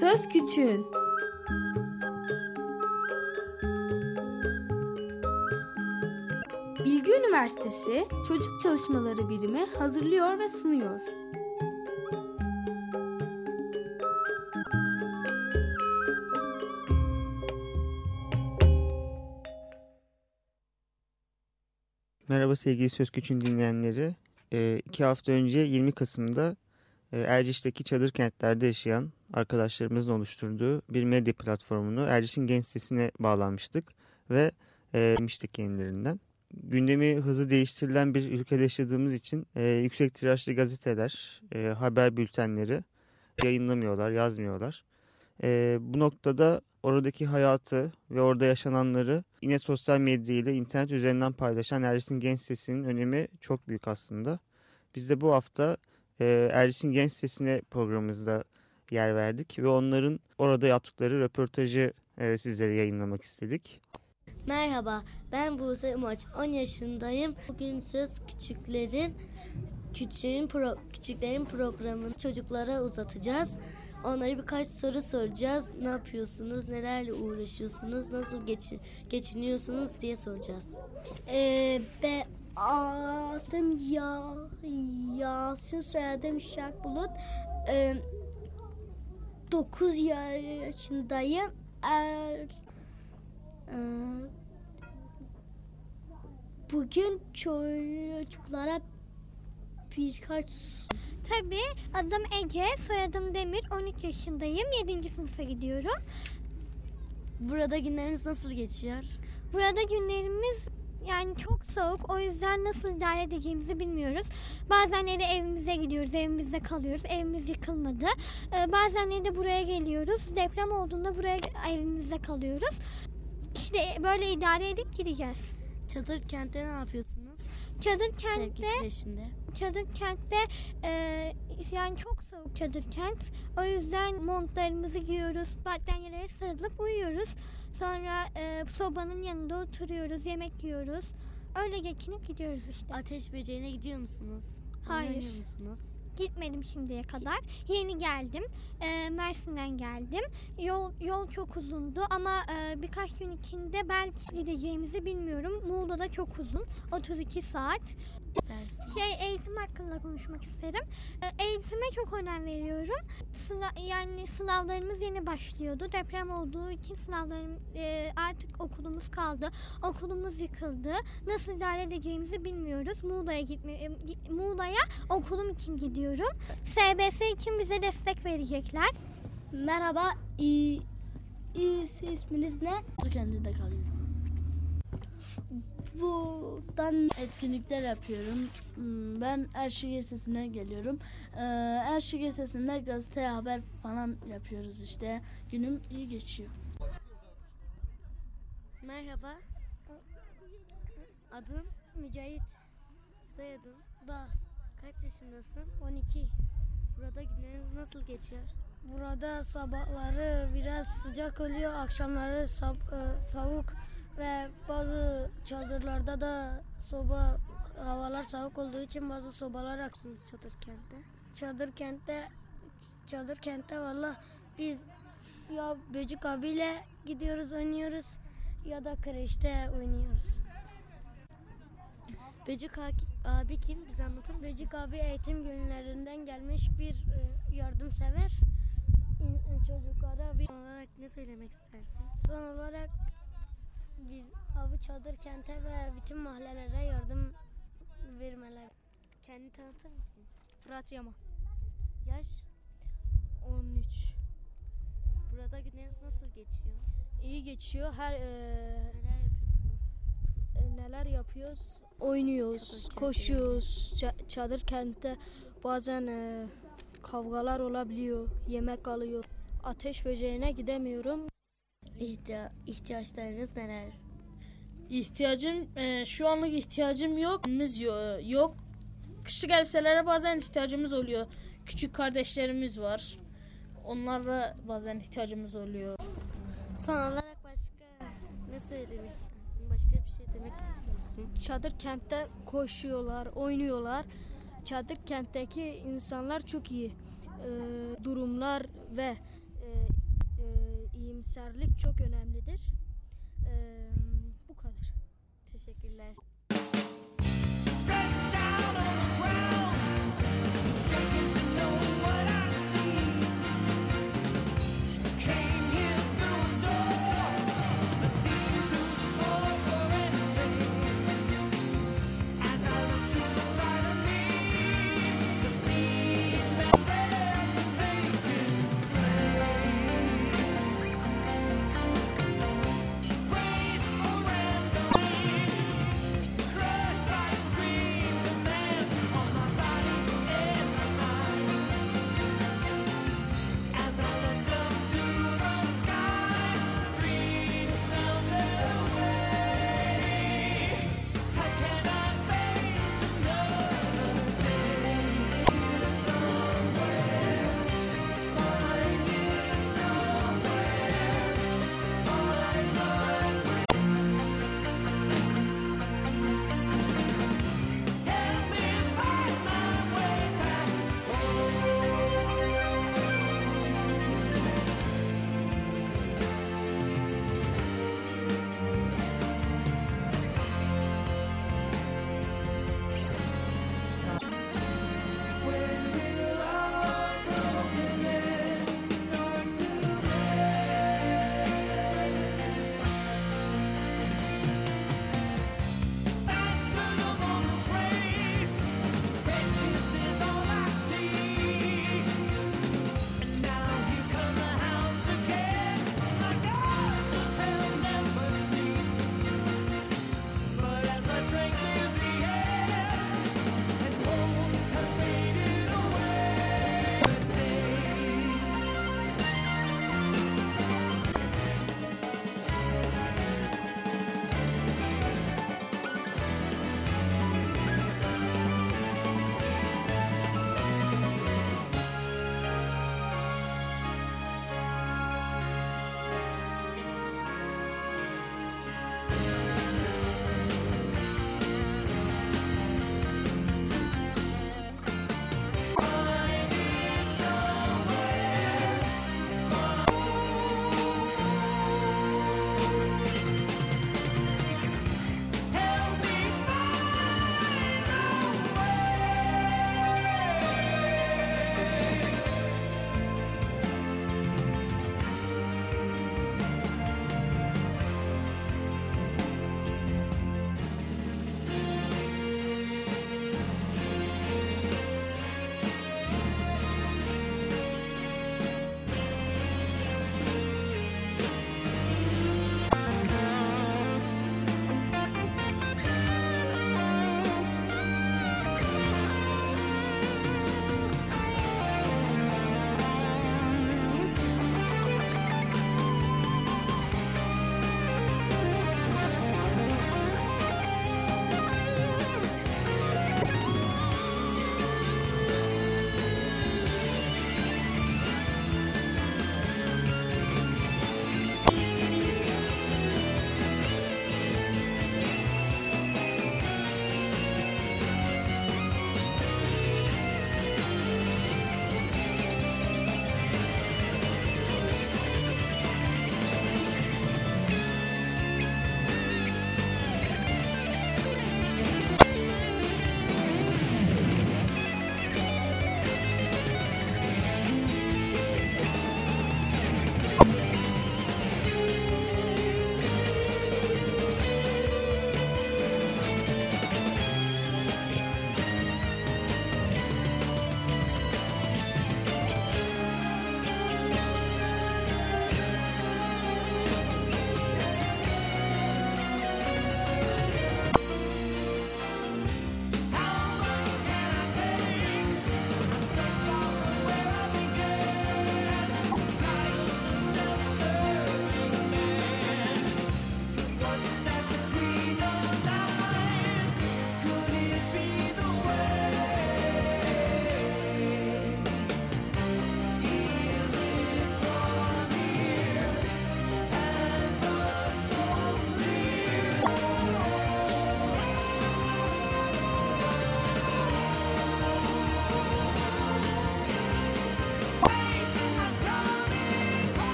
Söz Küçüğün Bilgi Üniversitesi Çocuk Çalışmaları Birimi hazırlıyor ve sunuyor. Merhaba sevgili Söz Küçüğün dinleyenleri. E, iki hafta önce 20 Kasım'da Erciş'teki çadır kentlerde yaşayan arkadaşlarımızın oluşturduğu bir medya platformunu Erciş'in genç sitesine bağlanmıştık ve e, demiştik kendilerinden. Gündemi hızlı değiştirilen bir ülkede yaşadığımız için e, yüksek tirajlı gazeteler, e, haber bültenleri yayınlamıyorlar, yazmıyorlar. E, bu noktada oradaki hayatı ve orada yaşananları yine sosyal medya ile internet üzerinden paylaşan Erciş'in Genç Sesi'nin önemi çok büyük aslında. Biz de bu hafta e, Erciş'in Genç Sesi'ne programımızda yer verdik ve onların orada yaptıkları röportajı e, sizlere yayınlamak istedik. Merhaba, ben Buse Maç. 10 yaşındayım. Bugün söz küçüklerin küçüğün pro, küçüklerin programını çocuklara uzatacağız. Onlara birkaç soru soracağız. Ne yapıyorsunuz, nelerle uğraşıyorsunuz, nasıl geç, geçiniyorsunuz diye soracağız. Ee, ben adım ya Yasin soyadım Şak Bulut. Ee, 9 yaşındayım. Er, e, bugün çocuklara birkaç Tabii adım Ece, soyadım Demir, 13 yaşındayım, 7. sınıfa gidiyorum. Burada günleriniz nasıl geçiyor? Burada günlerimiz yani çok soğuk o yüzden nasıl idare edeceğimizi bilmiyoruz. Bazenleri evimize gidiyoruz, evimizde kalıyoruz. Evimiz yıkılmadı. Ee, bazenleri de buraya geliyoruz. Deprem olduğunda buraya evimizde kalıyoruz. İşte böyle idare edip gideceğiz. Çadır kentte ne yapıyorsunuz? Çadır kentte çadır kentte e, yani çok soğuk çadır kent. O yüzden montlarımızı giyiyoruz, battaniyelere sarılıp uyuyoruz. Sonra e, sobanın yanında oturuyoruz, yemek yiyoruz. Öyle geçinip gidiyoruz işte. Ateş böceğine gidiyor musunuz? Hayır. Oynuyor musunuz? Gitmedim şimdiye kadar. Yeni geldim. E, Mersin'den geldim. Yol yol çok uzundu ama e, birkaç gün içinde belki gideceğimizi bilmiyorum. Muğla'da çok uzun. 32 saat. Şey eğitim hakkında konuşmak isterim. Ee, Eğitime çok önem veriyorum. Sıla, yani sınavlarımız yeni başlıyordu. Deprem olduğu için sınavlarım e, artık okulumuz kaldı. Okulumuz yıkıldı. Nasıl idare edeceğimizi bilmiyoruz. Muğla'ya gitme e, Muğla'ya okulum için gidiyorum. SBS için bize destek verecekler. Merhaba, iyi, iyi isminiz ne? kendinde kalıyorum. Buradan Etkinlikler yapıyorum. Hmm, Ben Erşik Sesi'ne geliyorum. Ee, Erşik Sesi'nde gazete haber falan yapıyoruz işte. Günüm iyi geçiyor. Merhaba. Adın? Mücahit Soyadın? da Kaç yaşındasın? 12. Burada günleriniz nasıl geçiyor? Burada sabahları biraz sıcak oluyor, akşamları sab- e, soğuk ve bazı çadırlarda da soba havalar soğuk olduğu için bazı sobalar aksın. Çadır kentte. Çadır kentte çadır kentte valla biz ya Böcük abiyle gidiyoruz oynuyoruz ya da kreşte oynuyoruz. Böcük abi kim? Bize anlatır mısın? Böcük abi eğitim günlerinden gelmiş bir e, yardımsever İn- çocuklara bir Son olarak ne söylemek istersin? Son olarak biz Avı Çadır Kent'e ve bütün mahallelere yardım vermeler. Kendini tanıtır mısın? Fırat Yaman. Yaş? 13. Burada günleriniz nasıl geçiyor? İyi geçiyor. Her e, Neler yapıyorsunuz? e, neler yapıyoruz? Oynuyoruz, Çadır koşuyoruz. Ça- çadır kentte bazen e, kavgalar olabiliyor. Yemek kalıyor. Ateş böceğine gidemiyorum. İhtiya- ihtiyaçlarınız neler? İhtiyacım e, şu anlık ihtiyacım yok. Biz yo- yok. Kışlık elbiselere bazen ihtiyacımız oluyor. Küçük kardeşlerimiz var. Onlara bazen ihtiyacımız oluyor. Son olarak başka ne söylemek istersin? Başka bir şey demek istiyor musun? Çadır kentte koşuyorlar, oynuyorlar. Çadır kentteki insanlar çok iyi. E, durumlar ve e, iyimserlik çok önemlidir. Ee, bu kadar. Teşekkürler. Steps down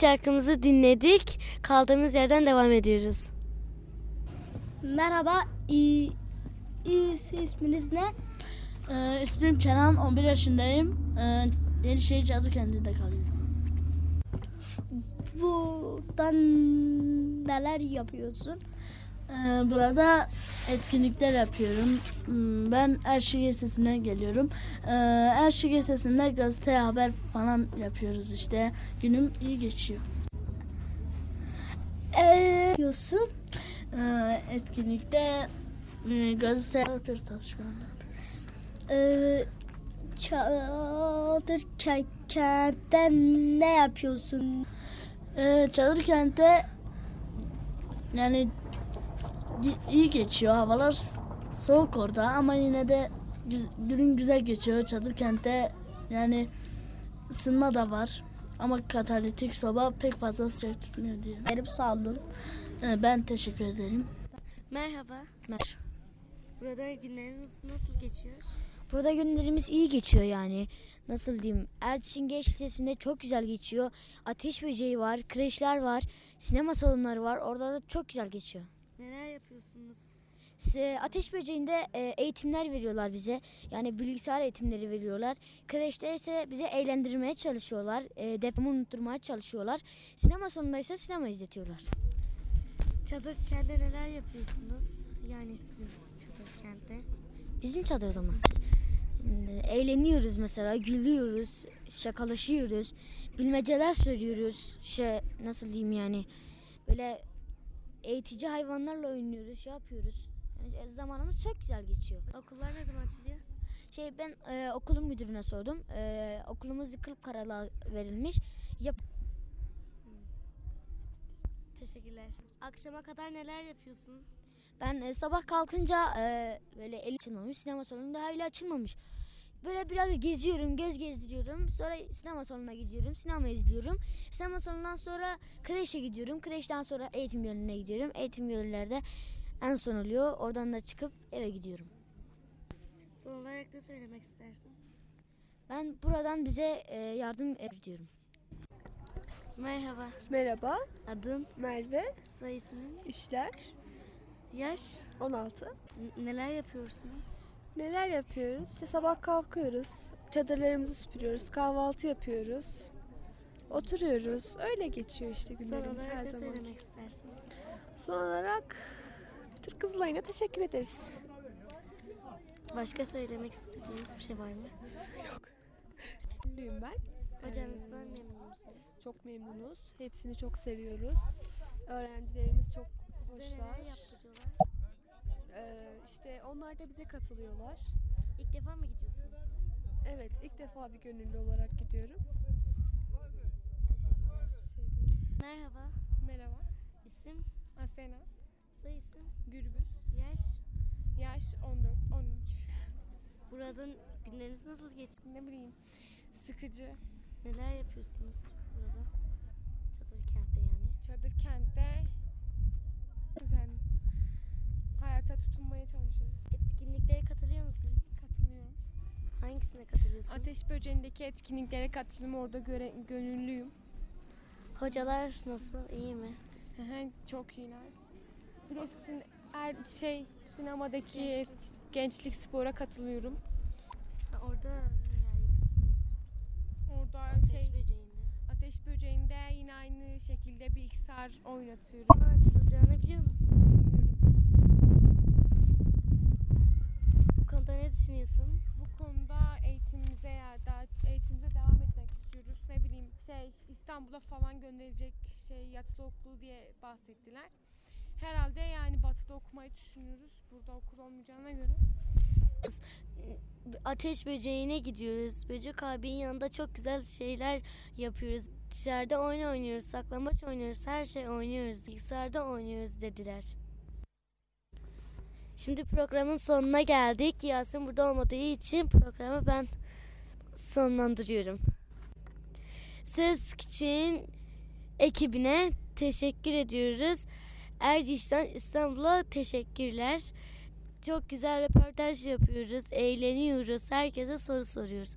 Şarkımızı dinledik. Kaldığımız yerden devam ediyoruz. Merhaba, iyi, iyi isminiz ne? Ee, ismim Kenan, 11 yaşındayım. Ee, Yenişehir Cadıkent'de kalıyorum. Buradan neler yapıyorsun? Ee, burada etkinlikler yapıyorum. Hmm, Ben Erşik Lisesi'ne geliyorum. Ee, Erşik Lisesi'nde gazete haber falan yapıyoruz işte. Günüm iyi geçiyor. Ee, yapıyorsun? Ee, etkinlikte e, gazete yapıyoruz, tartışmalar yapıyoruz. Çadır ke- kentten ne yapıyorsun? Ee, Çalırkent'te yani iyi geçiyor. Havalar soğuk orada ama yine de günün güzel geçiyor. Çalırkent'te yani ısınma da var. Ama katalitik soba pek fazla sıcak tutmuyor diye. Benim sağ olun. Ee, ben teşekkür ederim. Merhaba. Mer. Burada günleriniz nasıl geçiyor? Burada günlerimiz iyi geçiyor yani. Nasıl diyeyim? Erçin Genç Lisesi'nde çok güzel geçiyor. Ateş böceği var, kreşler var, sinema salonları var. Orada da çok güzel geçiyor. Neler yapıyorsunuz? Se- Ateş böceğinde e, eğitimler veriyorlar bize. Yani bilgisayar eğitimleri veriyorlar. Kreşte ise bize eğlendirmeye çalışıyorlar. E, depremi unutturmaya çalışıyorlar. Sinema sonunda ise sinema izletiyorlar. Çadır kentte neler yapıyorsunuz? Yani sizin çadır kentte. Bizim çadırda mı? Eğleniyoruz mesela, gülüyoruz, şakalaşıyoruz, bilmeceler söylüyoruz. Şey nasıl diyeyim yani böyle eğitici hayvanlarla oynuyoruz, şey yapıyoruz. Yani zamanımız çok güzel geçiyor. Okullar ne zaman açılıyor? Şey ben e, okulun müdürüne sordum. E, okulumuz yıkılıp karalığa verilmiş. Yap Teşekkürler. Akşama kadar neler yapıyorsun? ben e, sabah kalkınca e, böyle el açılmamış, sinema salonunda hala açılmamış. Böyle biraz geziyorum, göz gezdiriyorum. Sonra sinema salonuna gidiyorum, sinema izliyorum. Sinema salonundan sonra kreşe gidiyorum. Kreşten sonra eğitim yönüne gidiyorum. Eğitim yönlerde en son oluyor. Oradan da çıkıp eve gidiyorum. Son olarak ne söylemek istersin? Ben buradan bize e, yardım ediyorum. Merhaba. Merhaba, Adın, Merve, soy ismin, işler yaş, 16. n- neler yapıyorsunuz? Neler yapıyoruz? İşte sabah kalkıyoruz, çadırlarımızı süpürüyoruz, kahvaltı yapıyoruz, oturuyoruz. Öyle geçiyor işte günlerimiz her ne zaman. söylemek istersin? Son olarak Türk Kızılay'ına teşekkür ederiz. Başka söylemek istediğiniz bir şey var mı? Ünlüyüm ben. Hocanızdan Ee, memnun musunuz? Çok memnunuz. Hepsini çok seviyoruz. Öğrencilerimiz çok Size hoşlar. neler yaptırıyorlar? Ee, işte onlar da bize katılıyorlar. İlk defa mı gidiyorsunuz? Evet, ilk defa bir gönüllü olarak gidiyorum. Şey değil. Merhaba. Merhaba, İsim, Asena, soy isim, Gürbüz, yaş. yaş 14, 13. Buradan günleriniz nasıl geçti? Ne bileyim, sıkıcı. Neler yapıyorsunuz burada? Çadır kentte yani. Çadır kentte güzel. Hayata tutunmaya çalışıyoruz. Etkinliklere katılıyor musun? Katılıyorum. Hangisine katılıyorsun? Ateş böceğindeki etkinliklere katıldım. Orada göre, gönüllüyüm. Hocalar nasıl? İyi mi? Çok iyiler. Bir de sin- er, şey sinemadaki gençlik spora katılıyorum. Ha, orada neler yapıyorsunuz? Orada Ateş şey böceğinde. ateş böceğinde yine aynı şekilde bilgisayar oynatıyorum. Zaman açılacağını biliyor musun? Bilmiyorum. Bu konuda ne düşünüyorsun? Bu konuda eğitimimize ya da eğitimimize devam etmek istiyoruz. Ne bileyim şey İstanbul'a falan gönderecek şey yatılı okulu diye bahsettiler. Herhalde yani batıda okumayı düşünüyoruz. Burada okul olmayacağına göre. Ateş böceğine gidiyoruz. Böcek abinin yanında çok güzel şeyler yapıyoruz. Dışarıda oyun oynuyoruz, saklambaç oynuyoruz, her şey oynuyoruz. Bilgisayarda oynuyoruz dediler. Şimdi programın sonuna geldik. Yasin burada olmadığı için programı ben sonlandırıyorum. Söz Küçük'ün ekibine teşekkür ediyoruz. Erciş'ten İstanbul'a teşekkürler. Çok güzel röportaj yapıyoruz, eğleniyoruz, herkese soru soruyoruz.